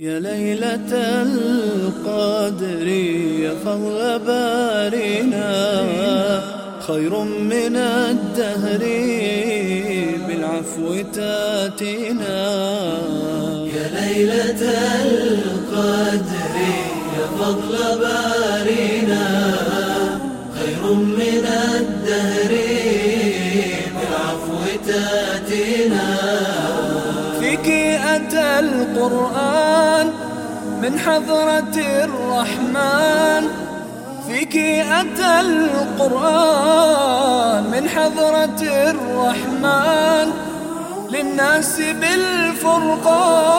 يا ليلة القدر يا فضل بارنا خير من الدهر بالعفو تاتينا. يا ليلة القدر يا فضل بارنا خير من الدهر بالعفو تاتينا. فيك أتى القرآن من حضرة الرحمن. فيك أتى القرآن من حضرة الرحمن. للناس بالفرقان